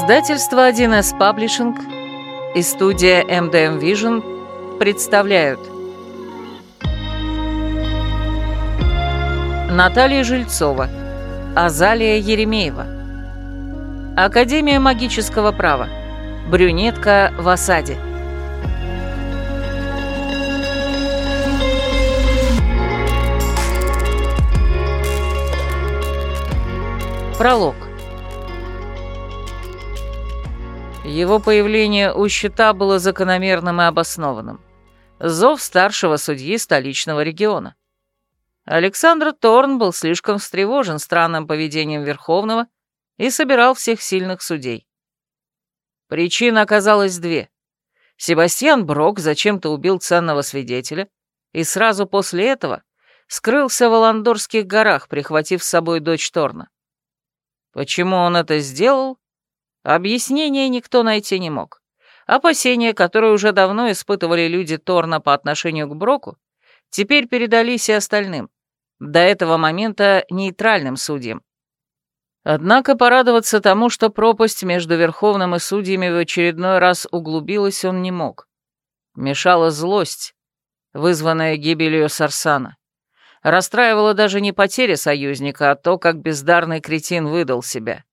Издательство 1С Паблишинг и студия MDM Vision представляют. Наталья Жильцова, Азалия Еремеева. Академия магического права. Брюнетка в осаде. Пролог Его появление у щита было закономерным и обоснованным. Зов старшего судьи столичного региона. Александр Торн был слишком встревожен странным поведением Верховного и собирал всех сильных судей. Причин оказалось две. Себастьян Брок зачем-то убил ценного свидетеля и сразу после этого скрылся в Аландорских горах, прихватив с собой дочь Торна. Почему он это сделал? Объяснения никто найти не мог. Опасения, которые уже давно испытывали люди Торна по отношению к Броку, теперь передались и остальным, до этого момента нейтральным судьям. Однако порадоваться тому, что пропасть между Верховным и судьями в очередной раз углубилась, он не мог. Мешала злость, вызванная гибелью Сарсана. Расстраивала даже не потеря союзника, а то, как бездарный кретин выдал себя.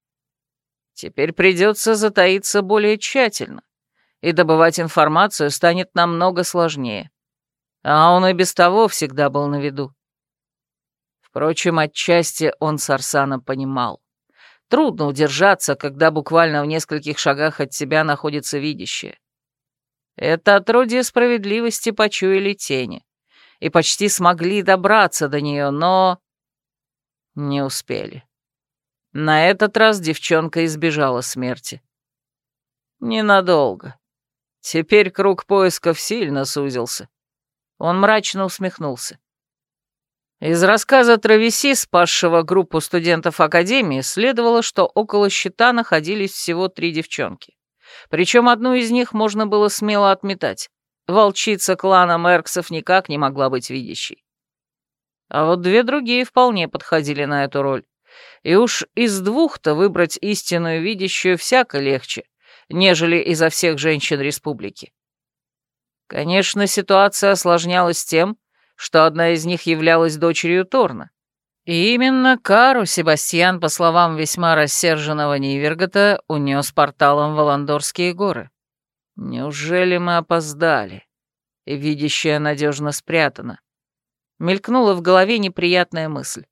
Теперь придется затаиться более тщательно, и добывать информацию станет намного сложнее. А он и без того всегда был на виду. Впрочем, отчасти он Сарсана понимал. Трудно удержаться, когда буквально в нескольких шагах от тебя находится видящее. Это отродье справедливости почуяли тени и почти смогли добраться до нее, но... не успели. На этот раз девчонка избежала смерти. Ненадолго. Теперь круг поисков сильно сузился. Он мрачно усмехнулся. Из рассказа Травеси, спасшего группу студентов Академии, следовало, что около щита находились всего три девчонки. Причем одну из них можно было смело отметать. Волчица клана Мерксов никак не могла быть видящей. А вот две другие вполне подходили на эту роль. И уж из двух-то выбрать истинную видящую всяко легче, нежели изо всех женщин республики. Конечно, ситуация осложнялась тем, что одна из них являлась дочерью Торна. И именно Кару Себастьян, по словам весьма рассерженного Нивергота, унес порталом в Аландорские горы. Неужели мы опоздали? Видящая надежно спрятана. Мелькнула в голове неприятная мысль.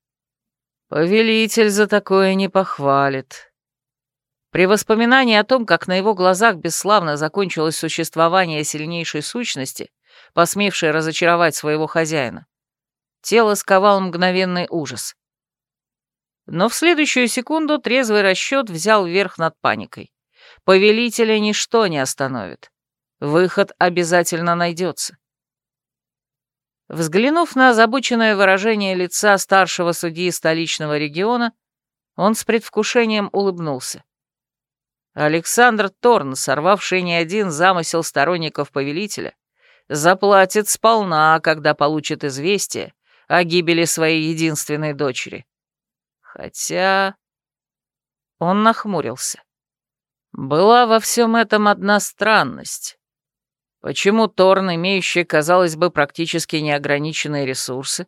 Повелитель за такое не похвалит. При воспоминании о том, как на его глазах бесславно закончилось существование сильнейшей сущности, посмевшей разочаровать своего хозяина, тело сковал мгновенный ужас. Но в следующую секунду трезвый расчет взял верх над паникой. Повелителя ничто не остановит. Выход обязательно найдется. Взглянув на озабоченное выражение лица старшего судьи столичного региона, он с предвкушением улыбнулся. Александр Торн, сорвавший не один замысел сторонников повелителя, заплатит сполна, когда получит известие о гибели своей единственной дочери. Хотя... Он нахмурился. Была во всем этом одна странность. Почему Торн, имеющий, казалось бы, практически неограниченные ресурсы,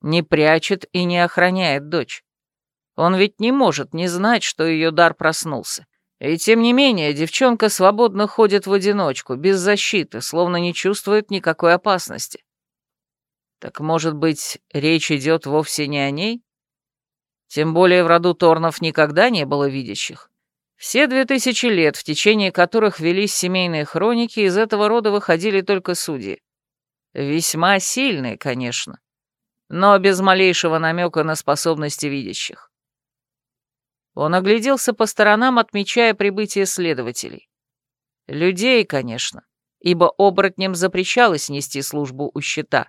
не прячет и не охраняет дочь? Он ведь не может не знать, что ее дар проснулся. И тем не менее, девчонка свободно ходит в одиночку, без защиты, словно не чувствует никакой опасности. Так, может быть, речь идет вовсе не о ней? Тем более в роду Торнов никогда не было видящих. Все две тысячи лет, в течение которых велись семейные хроники, из этого рода выходили только судьи. Весьма сильные, конечно, но без малейшего намека на способности видящих. Он огляделся по сторонам, отмечая прибытие следователей. Людей, конечно, ибо оборотням запрещалось нести службу у щита.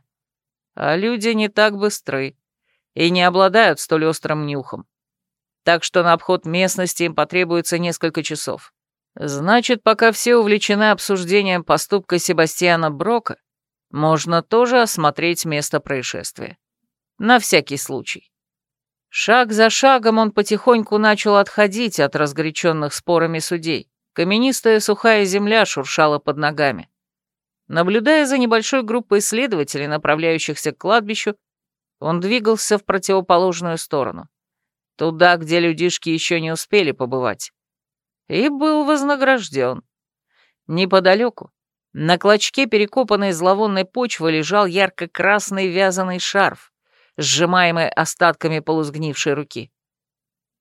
А люди не так быстры и не обладают столь острым нюхом так что на обход местности им потребуется несколько часов. Значит, пока все увлечены обсуждением поступка Себастьяна Брока, можно тоже осмотреть место происшествия. На всякий случай. Шаг за шагом он потихоньку начал отходить от разгоряченных спорами судей. Каменистая сухая земля шуршала под ногами. Наблюдая за небольшой группой исследователей, направляющихся к кладбищу, он двигался в противоположную сторону. Туда, где людишки еще не успели побывать. И был вознагражден. Неподалеку, на клочке перекопанной зловонной почвы, лежал ярко-красный вязаный шарф, сжимаемый остатками полусгнившей руки.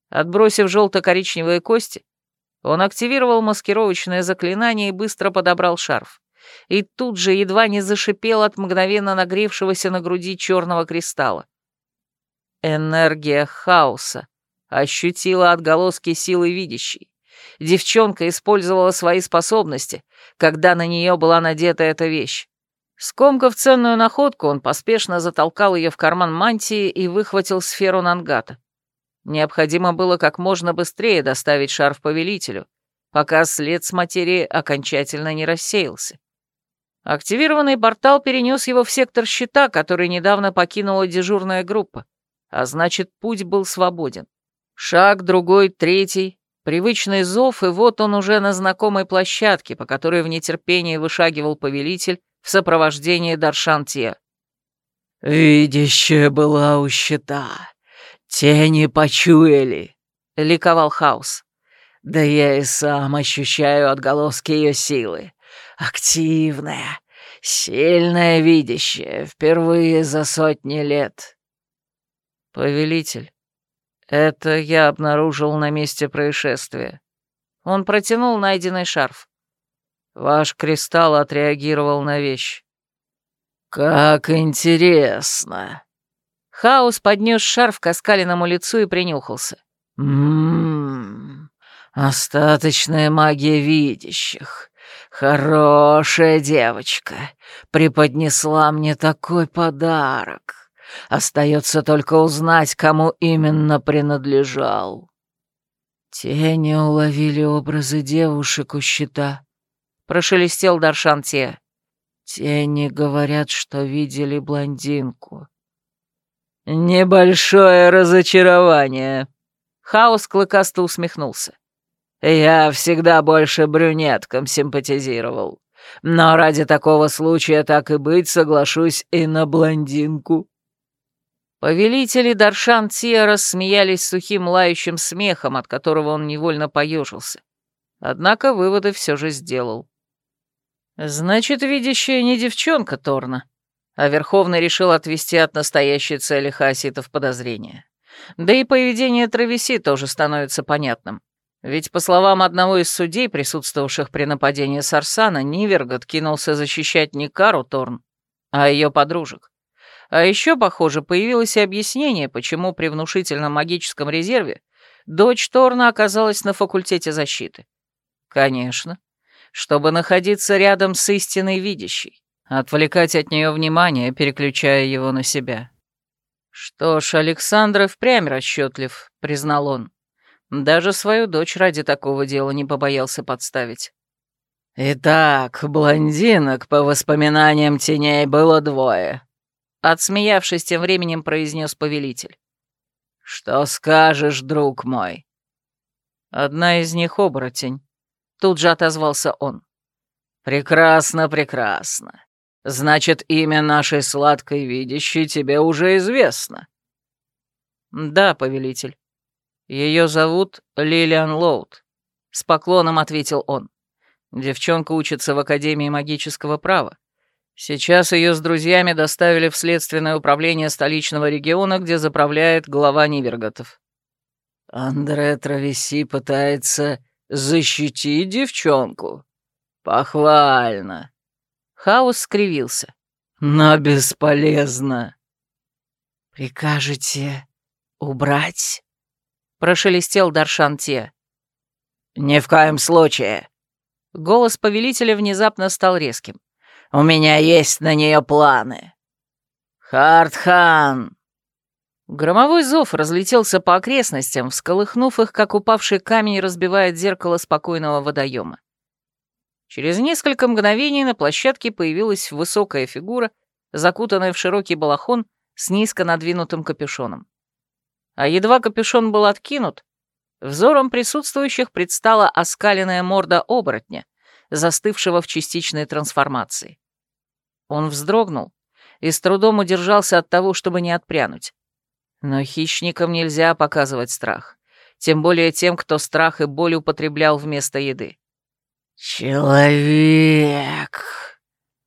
Отбросив желто-коричневые кости, он активировал маскировочное заклинание и быстро подобрал шарф. И тут же едва не зашипел от мгновенно нагревшегося на груди черного кристалла. Энергия хаоса ощутила отголоски силы видящей. Девчонка использовала свои способности, когда на нее была надета эта вещь. Скомкав ценную находку, он поспешно затолкал ее в карман мантии и выхватил сферу Нангата. Необходимо было как можно быстрее доставить шарф повелителю, пока след с материи окончательно не рассеялся. Активированный портал перенес его в сектор щита, который недавно покинула дежурная группа, а значит, путь был свободен. Шаг, другой, третий, привычный зов, и вот он уже на знакомой площадке, по которой в нетерпении вышагивал повелитель в сопровождении Даршантия. «Видящая была у щита», «Тени почуяли», — ликовал Хаус. «Да я и сам ощущаю отголоски ее силы. Активная, сильная видящая, впервые за сотни лет». «Повелитель, это я обнаружил на месте происшествия». Он протянул найденный шарф. Ваш кристалл отреагировал на вещь. «Как интересно!» Хаос поднес шарф к оскаленному лицу и принюхался. «Ммм, остаточная магия видящих. Хорошая девочка. Преподнесла мне такой подарок. Остается только узнать, кому именно принадлежал». «Тени уловили образы девушек у щита», — прошелестел Даршанте. «Тени говорят, что видели блондинку». «Небольшое разочарование». Хаос клыкасто усмехнулся. «Я всегда больше брюнеткам симпатизировал. Но ради такого случая, так и быть, соглашусь и на блондинку». Повелители Даршан Тия рассмеялись сухим лающим смехом, от которого он невольно поежился. Однако выводы все же сделал. «Значит, видящая не девчонка Торна», а Верховный решил отвести от настоящей цели хаоситов подозрения. Да и поведение Травеси тоже становится понятным. Ведь, по словам одного из судей, присутствовавших при нападении Сарсана, Нивергот кинулся защищать не Кару Торн, а ее подружек. А еще, похоже, появилось и объяснение, почему при внушительном магическом резерве дочь Торна оказалась на факультете защиты. Конечно, чтобы находиться рядом с истинной видящей отвлекать от нее внимание, переключая его на себя. Что ж, Александр впрямь расчетлив, признал он. Даже свою дочь ради такого дела не побоялся подставить. «Итак, блондинок, по воспоминаниям теней, было двое», — отсмеявшись тем временем произнес повелитель. «Что скажешь, друг мой?» «Одна из них оборотень», — тут же отозвался он. «Прекрасно, прекрасно. Значит, имя нашей сладкой видящей тебе уже известно. Да, повелитель. Ее зовут Лилиан Лоуд. С поклоном ответил он. Девчонка учится в Академии магического права. Сейчас ее с друзьями доставили в следственное управление столичного региона, где заправляет глава Ниверготов. Андре Травеси пытается защитить девчонку. Похвально. Хаос скривился. «Но бесполезно». «Прикажете убрать?» Прошелестел Даршан Те. «Ни в коем случае». Голос повелителя внезапно стал резким. «У меня есть на нее планы». «Хартхан!» Громовой зов разлетелся по окрестностям, всколыхнув их, как упавший камень разбивает зеркало спокойного водоема. Через несколько мгновений на площадке появилась высокая фигура, закутанная в широкий балахон с низко надвинутым капюшоном. А едва капюшон был откинут, взором присутствующих предстала оскаленная морда оборотня, застывшего в частичной трансформации. Он вздрогнул и с трудом удержался от того, чтобы не отпрянуть. Но хищникам нельзя показывать страх, тем более тем, кто страх и боль употреблял вместо еды. «Человек!»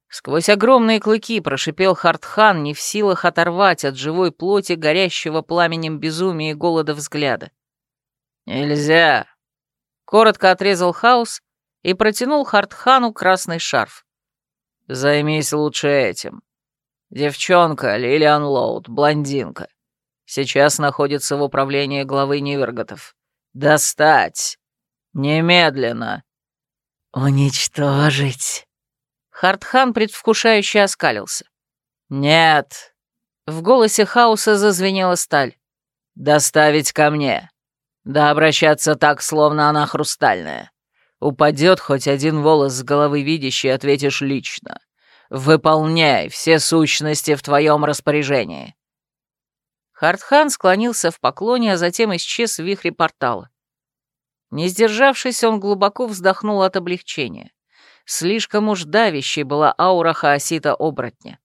Сквозь огромные клыки прошипел Хартхан, не в силах оторвать от живой плоти горящего пламенем безумия и голода взгляда. «Нельзя!» Коротко отрезал Хаус и протянул Хартхану красный шарф. «Займись лучше этим. Девчонка Лилиан Лоуд, блондинка. Сейчас находится в управлении главы Ниверготов. Достать! Немедленно!» «Уничтожить!» Хартхан предвкушающе оскалился. «Нет!» В голосе хаоса зазвенела сталь. «Доставить ко мне. Да обращаться так, словно она хрустальная. Упадет хоть один волос с головы видящий, ответишь лично. Выполняй все сущности в твоем распоряжении». Хартхан склонился в поклоне, а затем исчез в вихре портала. Не сдержавшись, он глубоко вздохнул от облегчения. Слишком уж давящей была аура хаосита-оборотня.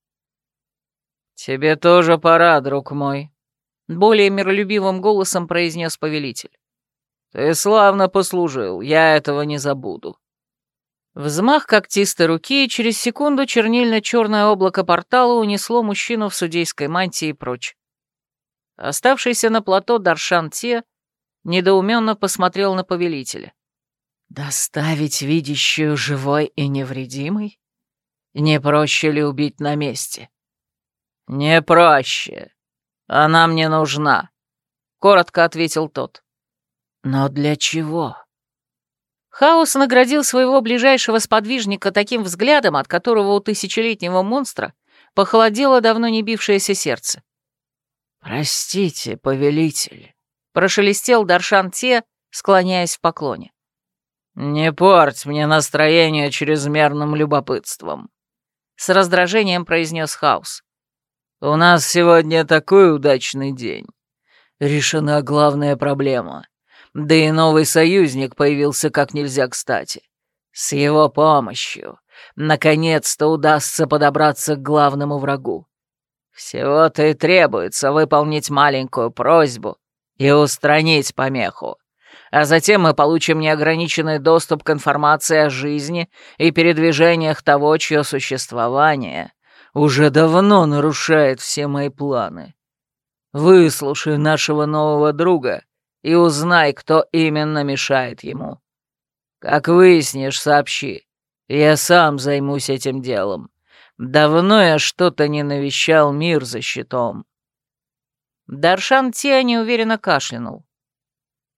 «Тебе тоже пора, друг мой», — более миролюбивым голосом произнес повелитель. «Ты славно послужил, я этого не забуду». Взмах когтистой руки, и через секунду чернильно-черное облако портала унесло мужчину в судейской мантии прочь. Оставшийся на плато Даршан Те недоуменно посмотрел на повелителя. «Доставить видящую живой и невредимой? Не проще ли убить на месте?» «Не проще. Она мне нужна», — коротко ответил тот. «Но для чего?» Хаос наградил своего ближайшего сподвижника таким взглядом, от которого у тысячелетнего монстра похолодело давно не бившееся сердце. «Простите, повелитель», — прошелестел Даршан Те, склоняясь в поклоне. «Не порть мне настроение чрезмерным любопытством», — с раздражением произнес Хаус. «У нас сегодня такой удачный день. Решена главная проблема. Да и новый союзник появился как нельзя кстати. С его помощью наконец-то удастся подобраться к главному врагу. Всего-то и требуется выполнить маленькую просьбу и устранить помеху. А затем мы получим неограниченный доступ к информации о жизни и передвижениях того, чье существование уже давно нарушает все мои планы. Выслушай нашего нового друга и узнай, кто именно мешает ему. Как выяснишь, сообщи. Я сам займусь этим делом. Давно я что-то не навещал мир за щитом». Даршан Тиа неуверенно кашлянул.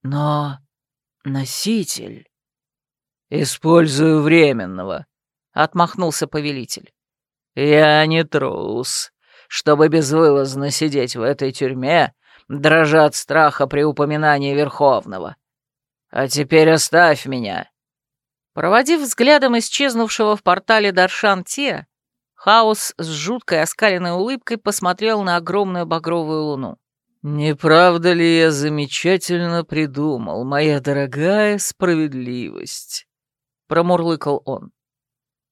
«Но носитель...» «Использую временного», — отмахнулся повелитель. «Я не трус. Чтобы безвылазно сидеть в этой тюрьме, дрожа от страха при упоминании Верховного. А теперь оставь меня». Проводив взглядом исчезнувшего в портале Даршан Те, Хаос с жуткой оскаленной улыбкой посмотрел на огромную багровую луну. «Не правда ли я замечательно придумал, моя дорогая справедливость?» — промурлыкал он.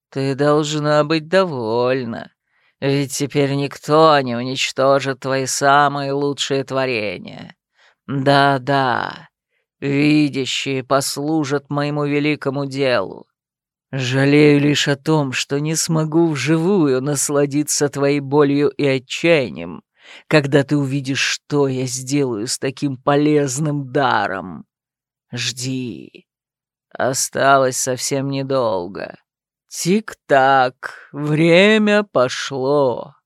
«Ты должна быть довольна. Ведь теперь никто не уничтожит твои самые лучшие творения. Да-да, видящие послужат моему великому делу. Жалею лишь о том, что не смогу вживую насладиться твоей болью и отчаянием, когда ты увидишь, что я сделаю с таким полезным даром. Жди. Осталось совсем недолго. Тик-так, время пошло.